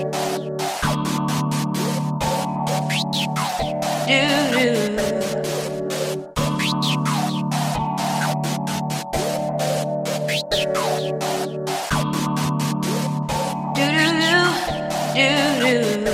do do do do do.